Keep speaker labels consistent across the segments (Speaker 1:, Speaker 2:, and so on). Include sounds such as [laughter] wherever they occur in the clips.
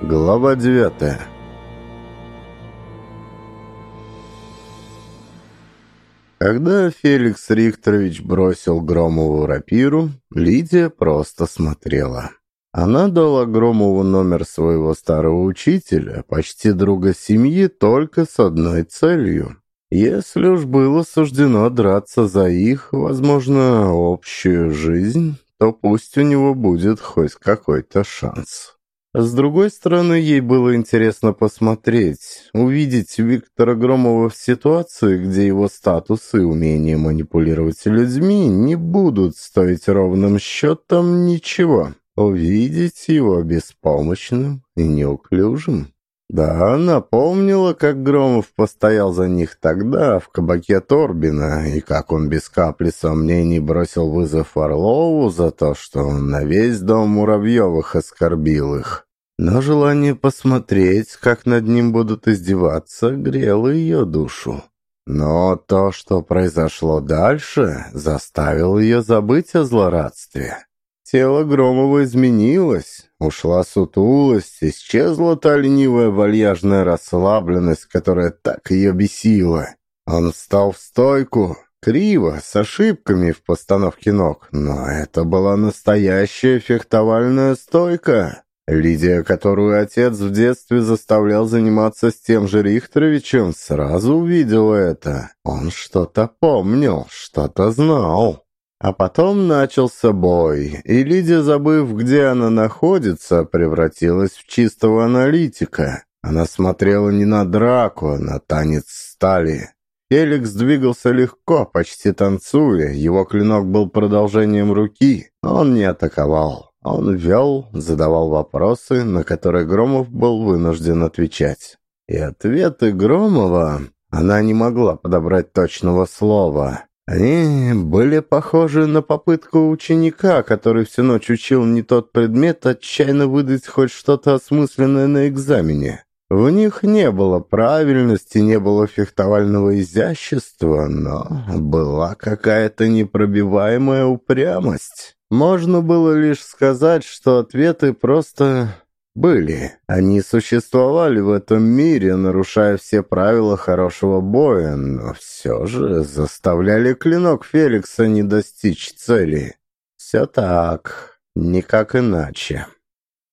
Speaker 1: Глава девятая Когда Феликс Рихтерович бросил Громову рапиру, Лидия просто смотрела. Она дала Громову номер своего старого учителя, почти друга семьи, только с одной целью. Если уж было суждено драться за их, возможно, общую жизнь, то пусть у него будет хоть какой-то шанс. С другой стороны, ей было интересно посмотреть, увидеть Виктора Громова в ситуации, где его статус и умение манипулировать людьми не будут стоить ровным счетом ничего. Увидеть его беспомощным и неуклюжим. Да, она помнила, как Громов постоял за них тогда в кабаке Торбина, и как он без капли сомнений бросил вызов Орлову за то, что он на весь дом Муравьевых оскорбил их. Но желание посмотреть, как над ним будут издеваться, грело ее душу. Но то, что произошло дальше, заставило ее забыть о злорадстве. Тело Громова изменилось, ушла сутулость, исчезла та ленивая вальяжная расслабленность, которая так ее бесила. Он встал в стойку, криво, с ошибками в постановке ног, но это была настоящая фехтовальная стойка. Лидия, которую отец в детстве заставлял заниматься с тем же Рихтеровичем, сразу увидела это. Он что-то помнил, что-то знал. А потом начался бой, и Лидия, забыв, где она находится, превратилась в чистого аналитика. Она смотрела не на драку, а на танец стали. Феликс двигался легко, почти танцуя, его клинок был продолжением руки. Он не атаковал. Он вел, задавал вопросы, на которые Громов был вынужден отвечать. И ответы Громова она не могла подобрать точного слова. Они были похожи на попытку ученика, который всю ночь учил не тот предмет, отчаянно выдать хоть что-то осмысленное на экзамене. В них не было правильности, не было фехтовального изящества, но была какая-то непробиваемая упрямость. Можно было лишь сказать, что ответы просто были. Они существовали в этом мире, нарушая все правила хорошего боя, но все же заставляли клинок Феликса не достичь цели. Все так, никак иначе.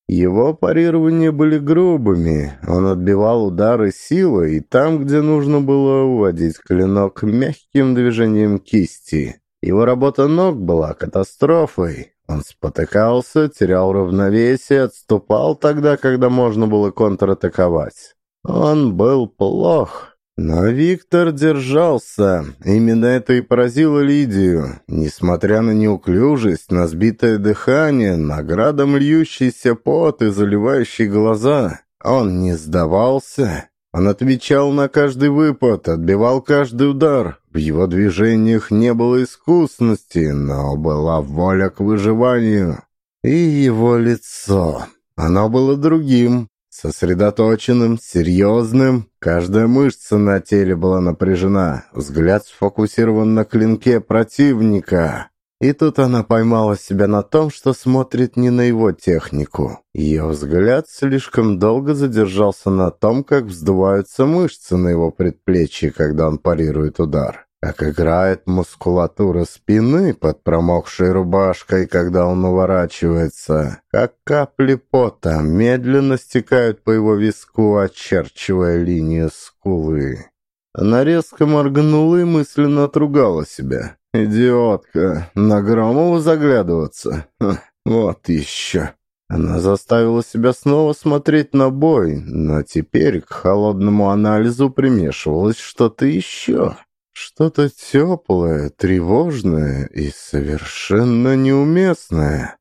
Speaker 1: Его парирования были грубыми, он отбивал удары силой, и там, где нужно было уводить клинок мягким движением кисти. Его работа ног была катастрофой, он спотыкался, терял равновесие, отступал тогда, когда можно было контратаковать. Он был плох. Но Виктор держался. Именно это и поразило Лидию. Несмотря на неуклюжесть, на сбитое дыхание, на градом льющийся пот и заливающие глаза, он не сдавался. Он отвечал на каждый выпад, отбивал каждый удар. В его движениях не было искусности, но была воля к выживанию. И его лицо. Оно было другим, сосредоточенным, серьезным. Каждая мышца на теле была напряжена, взгляд сфокусирован на клинке противника. И тут она поймала себя на том, что смотрит не на его технику. Ее взгляд слишком долго задержался на том, как вздуваются мышцы на его предплечье, когда он парирует удар. Как играет мускулатура спины под промокшей рубашкой, когда он уворачивается. Как капли пота медленно стекают по его виску, очерчивая линию скулы. Она резко моргнула и мысленно отругала себя. «Идиотка! На Громову заглядываться? Ха, [laughs] вот еще!» Она заставила себя снова смотреть на бой, но теперь к холодному анализу примешивалось что-то еще. Что-то теплое, тревожное и совершенно неуместное.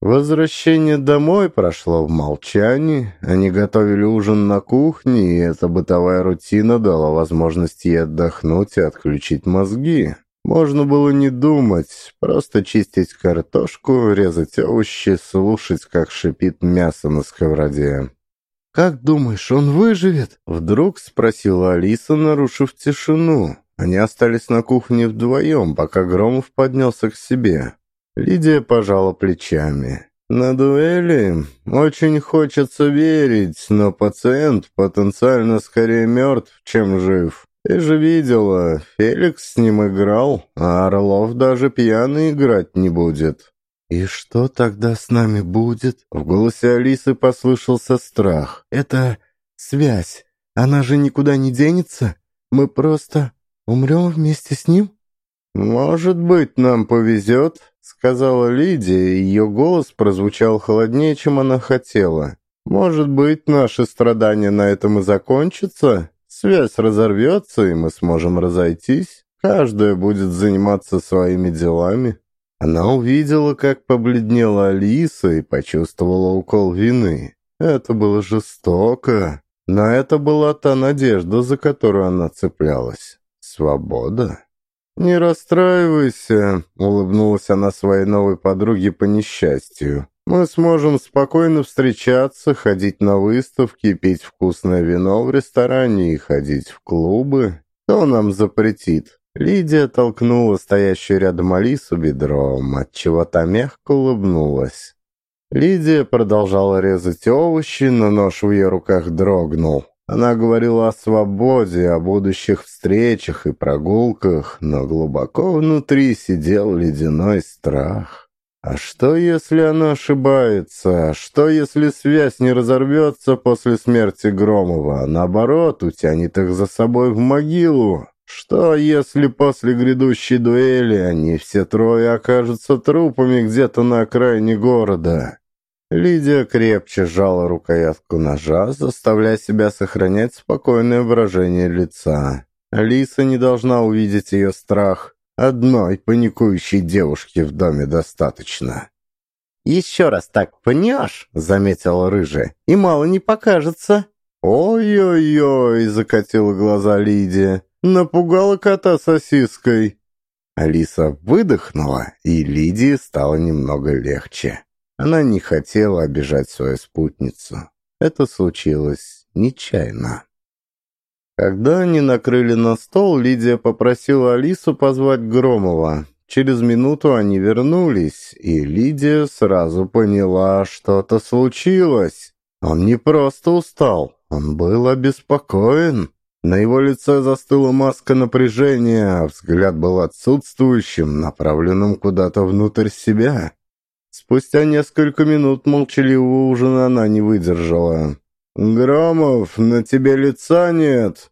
Speaker 1: Возвращение домой прошло в молчании. Они готовили ужин на кухне, и эта бытовая рутина дала возможность ей отдохнуть и отключить мозги. Можно было не думать, просто чистить картошку, резать овощи, слушать, как шипит мясо на сковороде. «Как думаешь, он выживет?» Вдруг спросила Алиса, нарушив тишину. Они остались на кухне вдвоем, пока Громов поднялся к себе. Лидия пожала плечами. На дуэли очень хочется верить, но пациент потенциально скорее мертв, чем жив. Ты же видела, Феликс с ним играл, а Орлов даже пьяный играть не будет. «И что тогда с нами будет?» В голосе Алисы послышался страх. «Это связь. Она же никуда не денется. Мы просто умрем вместе с ним?» «Может быть, нам повезет», — сказала Лидия, и ее голос прозвучал холоднее, чем она хотела. «Может быть, наши страдания на этом и закончатся? Связь разорвется, и мы сможем разойтись. Каждая будет заниматься своими делами». Она увидела, как побледнела Алиса и почувствовала укол вины. Это было жестоко, но это была та надежда, за которую она цеплялась. Свобода. «Не расстраивайся», — улыбнулась она своей новой подруге по несчастью. «Мы сможем спокойно встречаться, ходить на выставки, пить вкусное вино в ресторане и ходить в клубы. Кто нам запретит?» Лидия толкнула стоящую рядом Алису бедром, отчего та мягко улыбнулась. Лидия продолжала резать овощи, но нож в ее руках дрогнул. Она говорила о свободе, о будущих встречах и прогулках, но глубоко внутри сидел ледяной страх. А что, если она ошибается? А что, если связь не разорвется после смерти Громова, а наоборот, утянет их за собой в могилу? Что, если после грядущей дуэли они все трое окажутся трупами где-то на окраине города? Лидия крепче сжала рукоятку ножа, заставляя себя сохранять спокойное выражение лица. Алиса не должна увидеть ее страх. Одной паникующей девушки в доме достаточно. «Еще раз так пнешь», — заметила рыжая, — «и мало не покажется». «Ой-ой-ой», — закатила глаза Лидия, — напугала кота сосиской. Алиса выдохнула, и Лидии стало немного легче. Она не хотела обижать свою спутницу. Это случилось нечаянно. Когда они накрыли на стол, Лидия попросила Алису позвать Громова. Через минуту они вернулись, и Лидия сразу поняла, что-то случилось. Он не просто устал, он был обеспокоен. На его лице застыла маска напряжения, а взгляд был отсутствующим, направленным куда-то внутрь себя. Спустя несколько минут молчаливого ужина она не выдержала. «Громов, на тебе лица нет!»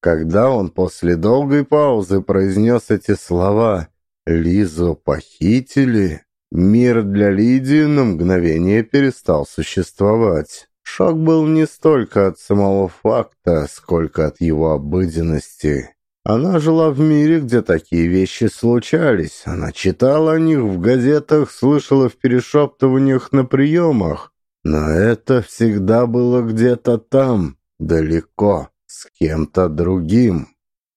Speaker 1: Когда он после долгой паузы произнес эти слова «Лизу похитили», мир для Лидии на мгновение перестал существовать. Шок был не столько от самого факта, сколько от его обыденности. Она жила в мире, где такие вещи случались. Она читала о них в газетах, слышала в перешептываниях на приемах. Но это всегда было где-то там, далеко, с кем-то другим.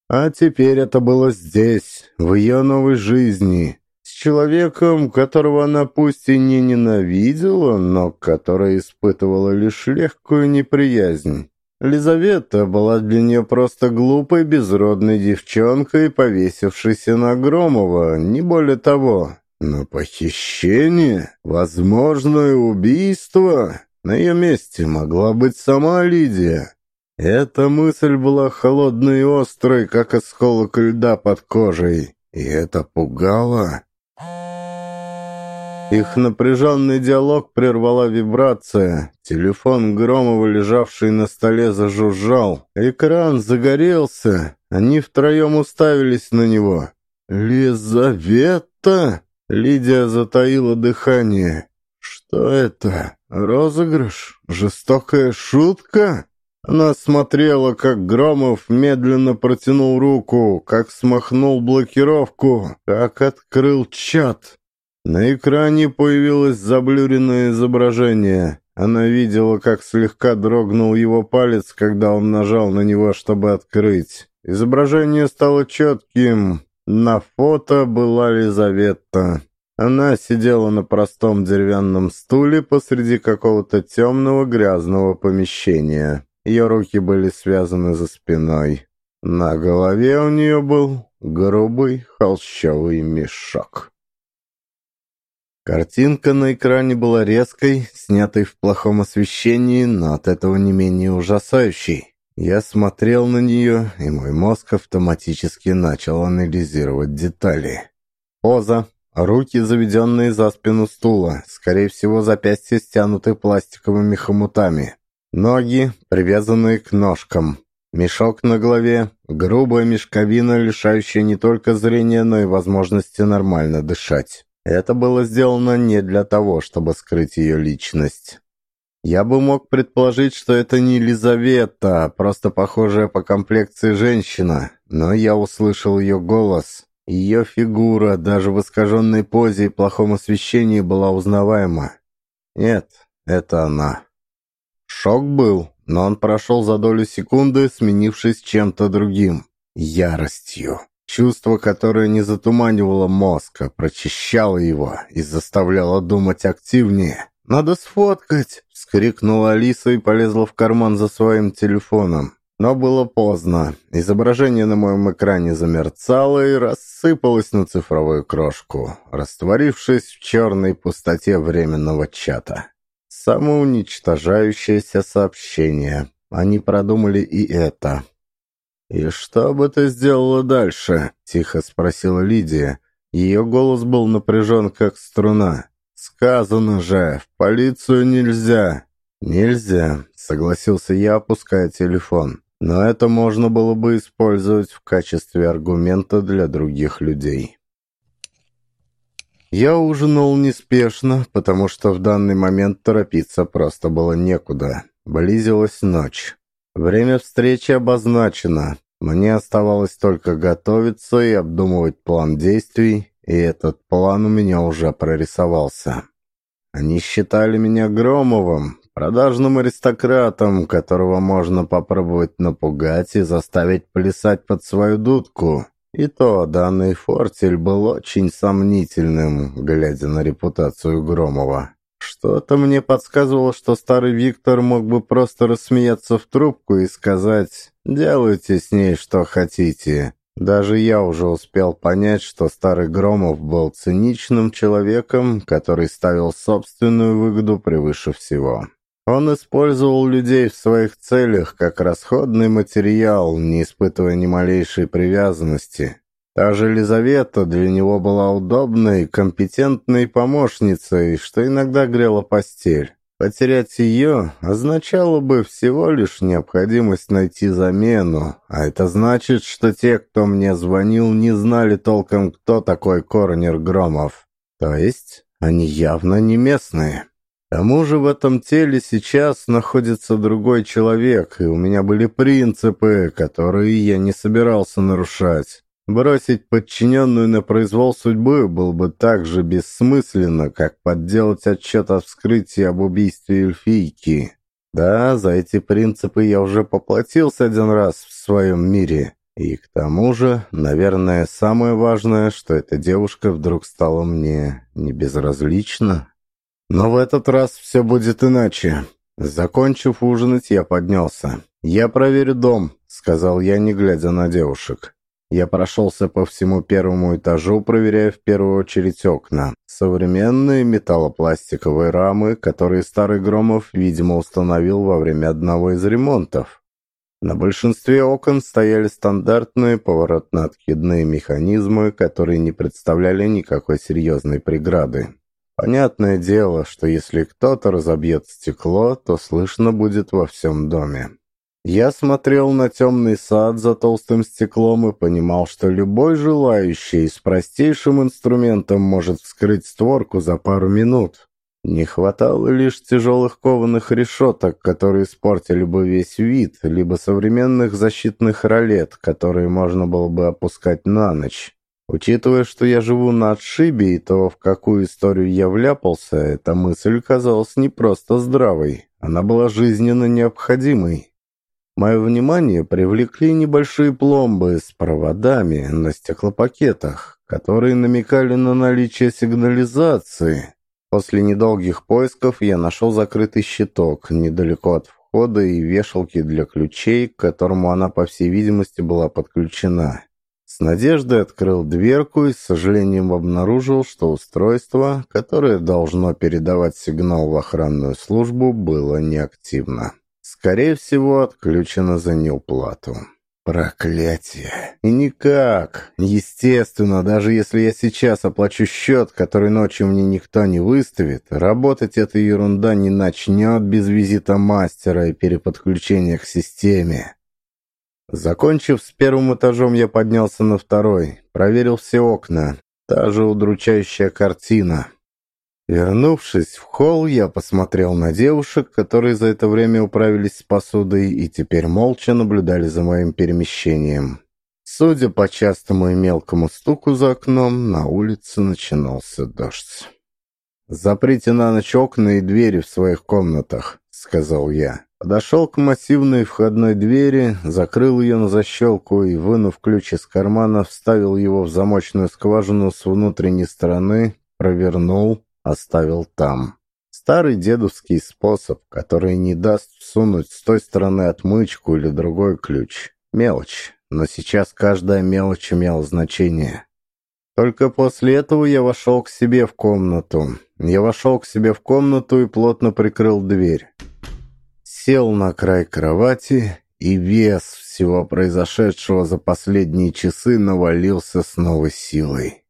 Speaker 1: А теперь это было здесь, в ее новой жизни, с человеком, которого она пусть и не ненавидела, но который испытывала лишь легкую неприязнь. Лизавета была для нее просто глупой, безродной девчонкой, повесившейся на Громова, не более того. Но похищение, возможное убийство, на ее месте могла быть сама Лидия. Эта мысль была холодной и острой, как осколок льда под кожей, и это пугало. Их напряженный диалог прервала вибрация. Телефон Громова, лежавший на столе, зажужжал. Экран загорелся. Они втроем уставились на него. «Лизавета?» Лидия затаила дыхание. «Что это? Розыгрыш? Жестокая шутка?» Она смотрела, как Громов медленно протянул руку, как смахнул блокировку, как открыл чат. На экране появилось заблюренное изображение. Она видела, как слегка дрогнул его палец, когда он нажал на него, чтобы открыть. Изображение стало четким. На фото была Лизавета. Она сидела на простом деревянном стуле посреди какого-то темного грязного помещения. Ее руки были связаны за спиной. На голове у нее был грубый холщовый мешок. Картинка на экране была резкой, снятой в плохом освещении, но от этого не менее ужасающей. Я смотрел на нее, и мой мозг автоматически начал анализировать детали. Поза, руки, заведенные за спину стула, скорее всего, запястья стянуты пластиковыми хомутами. Ноги, привязанные к ножкам. Мешок на голове, грубая мешковина, лишающая не только зрения, но и возможности нормально дышать. Это было сделано не для того, чтобы скрыть ее личность. Я бы мог предположить, что это не Елизавета, а просто похожая по комплекции женщина, но я услышал ее голос. Ее фигура, даже в искаженной позе и плохом освещении, была узнаваема. Нет, это она. Шок был, но он прошел за долю секунды, сменившись чем-то другим. Яростью. Чувство, которое не затуманивало мозг, а прочищало его и заставляло думать активнее. «Надо сфоткать!» — вскрикнула Алиса и полезла в карман за своим телефоном. Но было поздно. Изображение на моем экране замерцало и рассыпалось на цифровую крошку, растворившись в черной пустоте временного чата. Самоуничтожающееся сообщение. Они продумали и это. «И что бы ты сделала дальше?» — тихо спросила Лидия. Ее голос был напряжен, как струна. «Сказано же, в полицию нельзя». «Нельзя», — согласился я, опуская телефон. «Но это можно было бы использовать в качестве аргумента для других людей». Я ужинал неспешно, потому что в данный момент торопиться просто было некуда. Близилась ночь. Время встречи обозначено. Мне оставалось только готовиться и обдумывать план действий, и этот план у меня уже прорисовался. Они считали меня Громовым, продажным аристократом, которого можно попробовать напугать и заставить плясать под свою дудку. И то данный фортель был очень сомнительным, глядя на репутацию Громова. Что-то мне подсказывало, что старый Виктор мог бы просто рассмеяться в трубку и сказать «Делайте с ней что хотите». Даже я уже успел понять, что старый Громов был циничным человеком, который ставил собственную выгоду превыше всего. Он использовал людей в своих целях как расходный материал, не испытывая ни малейшей привязанности. Та же Елизавета для него была удобной, компетентной помощницей, что иногда грела постель. Потерять ее означало бы всего лишь необходимость найти замену, а это значит, что те, кто мне звонил, не знали толком, кто такой Корнер Громов. То есть они явно не местные. К тому же в этом теле сейчас находится другой человек, и у меня были принципы, которые я не собирался нарушать. Бросить подчиненную на произвол судьбы было бы так же бессмысленно, как подделать отчет о вскрытии об убийстве эльфийки. Да, за эти принципы я уже поплатился один раз в своем мире. И к тому же, наверное, самое важное, что эта девушка вдруг стала мне не безразлична. Но в этот раз все будет иначе. Закончив ужинать, я поднялся. «Я проверю дом», — сказал я, не глядя на девушек. Я прошелся по всему первому этажу, проверяя в первую очередь окна. Современные металлопластиковые рамы, которые старый Громов, видимо, установил во время одного из ремонтов. На большинстве окон стояли стандартные поворотно-откидные механизмы, которые не представляли никакой серьезной преграды. Понятное дело, что если кто-то разобьет стекло, то слышно будет во всем доме. Я смотрел на темный сад за толстым стеклом и понимал, что любой желающий с простейшим инструментом может вскрыть створку за пару минут. Не хватало лишь тяжелых кованых решеток, которые испортили бы весь вид, либо современных защитных ролет, которые можно было бы опускать на ночь. Учитывая, что я живу на отшибе и то, в какую историю я вляпался, эта мысль казалась не просто здравой, она была жизненно необходимой. Мое внимание привлекли небольшие пломбы с проводами на стеклопакетах, которые намекали на наличие сигнализации. После недолгих поисков я нашел закрытый щиток недалеко от входа и вешалки для ключей, к которому она, по всей видимости, была подключена. С надеждой открыл дверку и с сожалением обнаружил, что устройство, которое должно передавать сигнал в охранную службу, было неактивно. Скорее всего, отключено за неуплату. Проклятие. И никак. Естественно, даже если я сейчас оплачу счет, который ночью мне никто не выставит, работать эта ерунда не начнет без визита мастера и переподключения к системе. Закончив с первым этажом, я поднялся на второй, проверил все окна. Та же удручающая картина. Вернувшись в холл, я посмотрел на девушек, которые за это время управились с посудой и теперь молча наблюдали за моим перемещением. Судя по частому и мелкому стуку за окном, на улице начинался дождь. «Заприте на ночь окна и двери в своих комнатах», — сказал я. Подошел к массивной входной двери, закрыл ее на защелку и, вынув ключ из кармана, вставил его в замочную скважину с внутренней стороны, провернул, оставил там. Старый дедовский способ, который не даст всунуть с той стороны отмычку или другой ключ. Мелочь, но сейчас каждая мелочь имела значение. Только после этого я вошел к себе в комнату. Я вошел к себе в комнату и плотно прикрыл дверь. Сел на край кровати, и вес всего произошедшего за последние часы навалился с новой силой.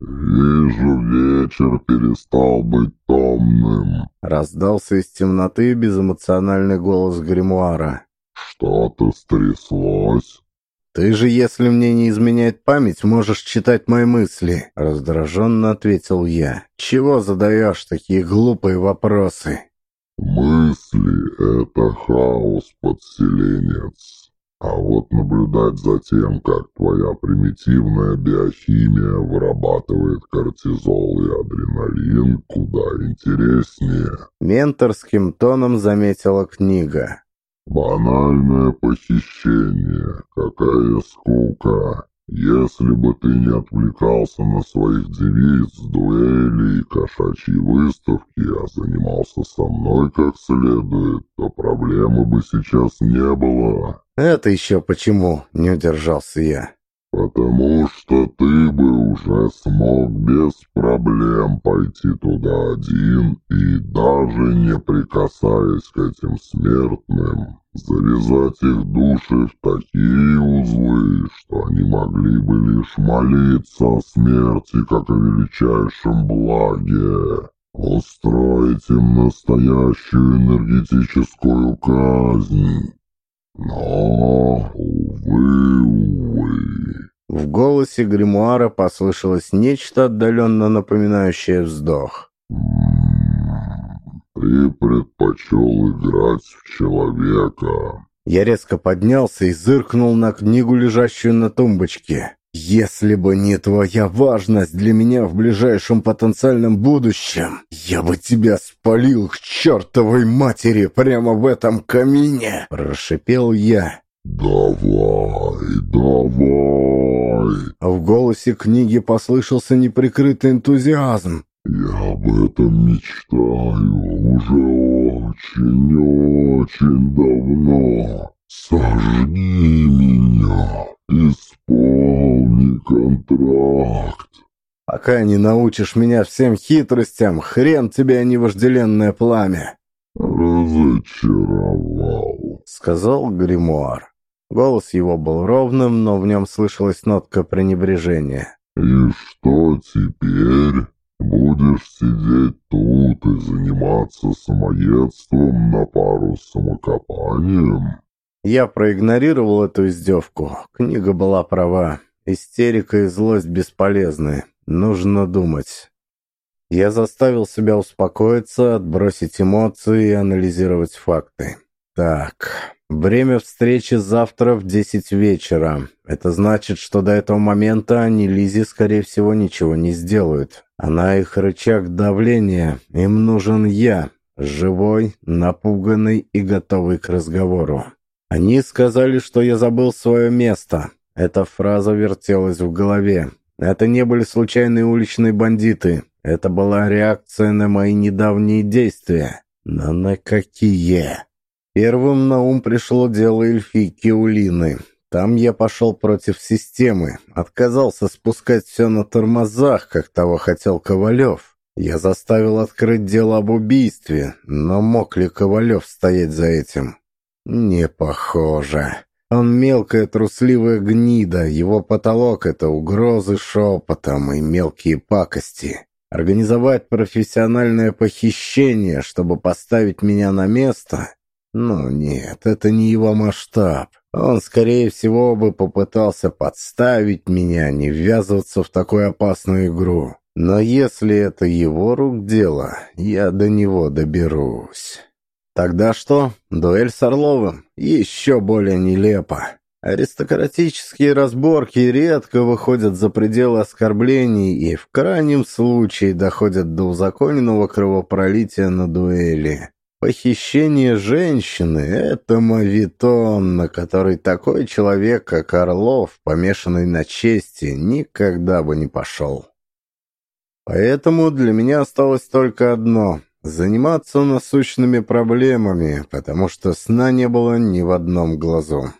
Speaker 2: «Вижу, вечер перестал быть томным», —
Speaker 1: раздался из темноты безэмоциональный голос гримуара.
Speaker 2: «Что-то стряслось?»
Speaker 1: «Ты же, если мне не изменяет память, можешь читать мои мысли», — раздраженно ответил я. «Чего задаешь такие глупые вопросы?»
Speaker 2: «Мысли — это хаос-подселенец. А вот наблюдать за тем, как твоя примитивная биохимия вырабатывает кортизол и адреналин, куда интереснее.
Speaker 1: Менторским тоном заметила книга.
Speaker 2: Банальное похищение. Какая скука. Если бы ты не отвлекался на своих девиц, дуэли и кошачьи выставки, а занимался со мной как следует, то проблемы бы сейчас не было.
Speaker 1: «Это еще почему?» — не удержался я.
Speaker 2: «Потому что ты бы уже смог без проблем пойти туда один и, даже не прикасаясь к этим смертным, завязать их души в такие узлы, что они могли бы лишь молиться о смерти, как о величайшем благе, устроить им настоящую энергетическую казнь». Но, увы.
Speaker 1: В голосе гримуара послышалось нечто отдаленно напоминающее вздох.
Speaker 2: «Ты предпочел играть в человека».
Speaker 1: Я резко поднялся и зыркнул на книгу, лежащую на тумбочке. Если бы не твоя важность для меня в ближайшем потенциальном будущем, я бы тебя спалил к чертовой матери прямо в этом камине!» – прошипел я.
Speaker 2: «Давай, давай!»
Speaker 1: А в голосе книги послышался неприкрытый энтузиазм.
Speaker 2: «Я об этом мечтаю уже очень-очень давно. Сожги меня, исполни контракт».
Speaker 1: «Пока не научишь меня всем хитростям, хрен тебе, а не вожделенное пламя!»
Speaker 2: «Разочаровал», —
Speaker 1: сказал гримуар. Голос его был ровным, но в нем слышалась нотка пренебрежения.
Speaker 2: «И что теперь?» Будешь сидеть тут и заниматься самоедством на пару с самокопанием?»
Speaker 1: Я проигнорировал эту издевку. Книга была права. Истерика и злость бесполезны. Нужно думать. Я заставил себя успокоиться, отбросить эмоции и анализировать факты. Так, время встречи завтра в десять вечера. Это значит, что до этого момента они Лизе, скорее всего, ничего не сделают. Она их рычаг давления. Им нужен я, живой, напуганный и готовый к разговору. Они сказали, что я забыл свое место. Эта фраза вертелась в голове. Это не были случайные уличные бандиты. Это была реакция на мои недавние действия. Но на какие? Первым на ум пришло дело эльфийки Улины. Там я пошел против системы, отказался спускать все на тормозах, как того хотел Ковалев. Я заставил открыть дело об убийстве, но мог ли Ковалев стоять за этим? Не похоже. Он мелкая трусливая гнида, его потолок — это угрозы шепотом и мелкие пакости. Организовать профессиональное похищение, чтобы поставить меня на место? Ну нет, это не его масштаб. Он, скорее всего, бы попытался подставить меня, не ввязываться в такую опасную игру. Но если это его рук дело, я до него доберусь. Тогда что? Дуэль с Орловым? Еще более нелепо. Аристократические разборки редко выходят за пределы оскорблений и в крайнем случае доходят до узаконенного кровопролития на дуэли. Похищение женщины — это мавитон, на который такой человек, как Орлов, помешанный на чести, никогда бы не пошел. Поэтому для меня осталось только одно — заниматься насущными проблемами, потому что сна не было ни в одном глазу.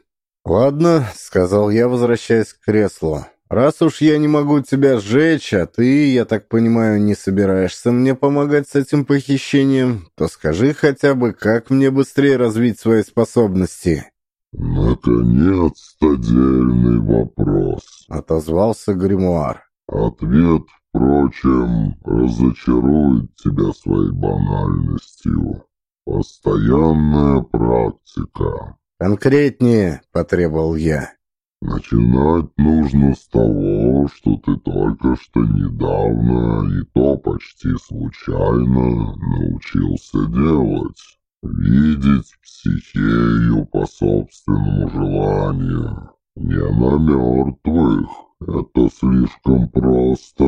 Speaker 1: «Ладно», — сказал я, возвращаясь к креслу. «Раз уж я не могу тебя сжечь, а ты, я так понимаю, не собираешься мне помогать с этим похищением, то скажи хотя бы, как мне быстрее развить свои способности?»
Speaker 2: «Наконец-то дельный вопрос», —
Speaker 1: отозвался гримуар.
Speaker 2: «Ответ, впрочем, разочарует тебя своей банальностью. Постоянная практика».
Speaker 1: «Конкретнее», — потребовал я.
Speaker 2: Начинать нужно с того, что ты только что недавно, и то почти случайно, научился делать. Видеть психею по собственному желанию. Не на мертвых. Это слишком просто.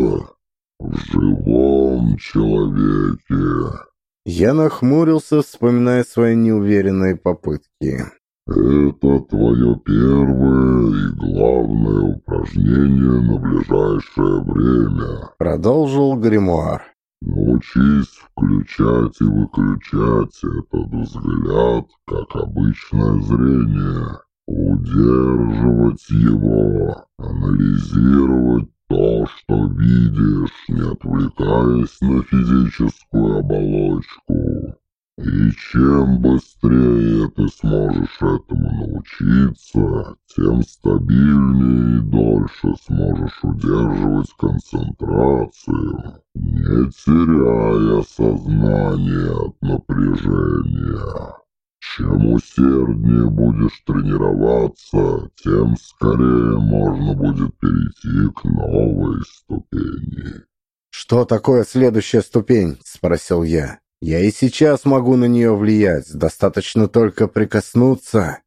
Speaker 2: В живом человеке.
Speaker 1: Я нахмурился, вспоминая свои неуверенные попытки.
Speaker 2: Это твое первое и главное упражнение на ближайшее время.
Speaker 1: Продолжил гримуар.
Speaker 2: Научись включать и выключать этот взгляд, как обычное зрение. Удерживать его, анализировать то, что видишь, не отвлекаясь на физическую оболочку. И чем быстрее ты сможешь этому научиться, тем стабильнее и дольше сможешь удерживать концентрацию, не теряя сознание от напряжения. Чем усерднее будешь тренироваться, тем скорее можно будет перейти к новой ступени.
Speaker 1: «Что такое следующая ступень?» — спросил я. Я и сейчас могу на нее влиять, достаточно только прикоснуться.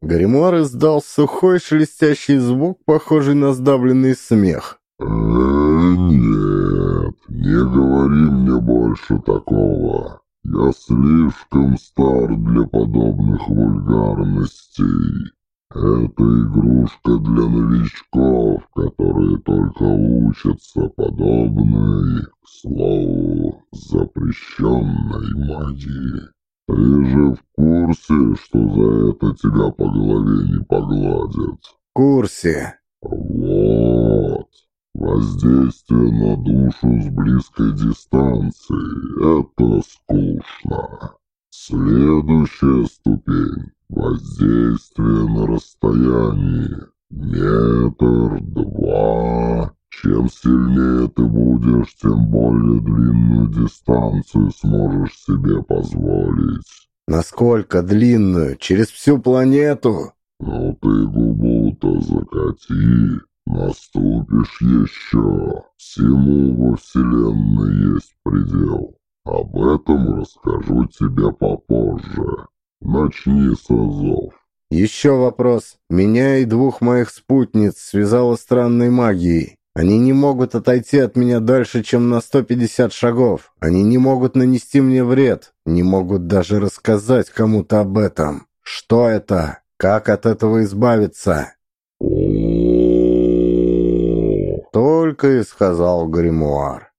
Speaker 1: Гримуар издал сухой шелестящий звук, похожий на сдавленный смех.
Speaker 2: «Э, «Нет, не говори мне больше такого. Я слишком стар для подобных вульгарностей. Это игрушка для новичков, которые только учатся подобной, к слову, запрещенной магии. Ты же в курсе, что за это тебя по голове не погладят?
Speaker 1: В курсе.
Speaker 2: Вот. Воздействие на душу с близкой дистанции – это скучно. Следующая ступень Воздействие на расстоянии. Метр, два. Чем сильнее ты будешь, тем более длинную дистанцию сможешь себе позволить.
Speaker 1: Насколько длинную? Через всю планету?
Speaker 2: Ну ты губу-то закати. Наступишь еще. Всему во Вселенной есть предел. Об этом расскажу тебе попозже. Начни с азов.
Speaker 1: Еще вопрос. Меня и двух моих спутниц связало странной магией. Они не могут отойти от меня дальше, чем на 150 шагов. Они не могут нанести мне вред. Не могут даже рассказать кому-то об этом. Что это? Как от этого избавиться?
Speaker 2: Только
Speaker 1: и сказал гримуар.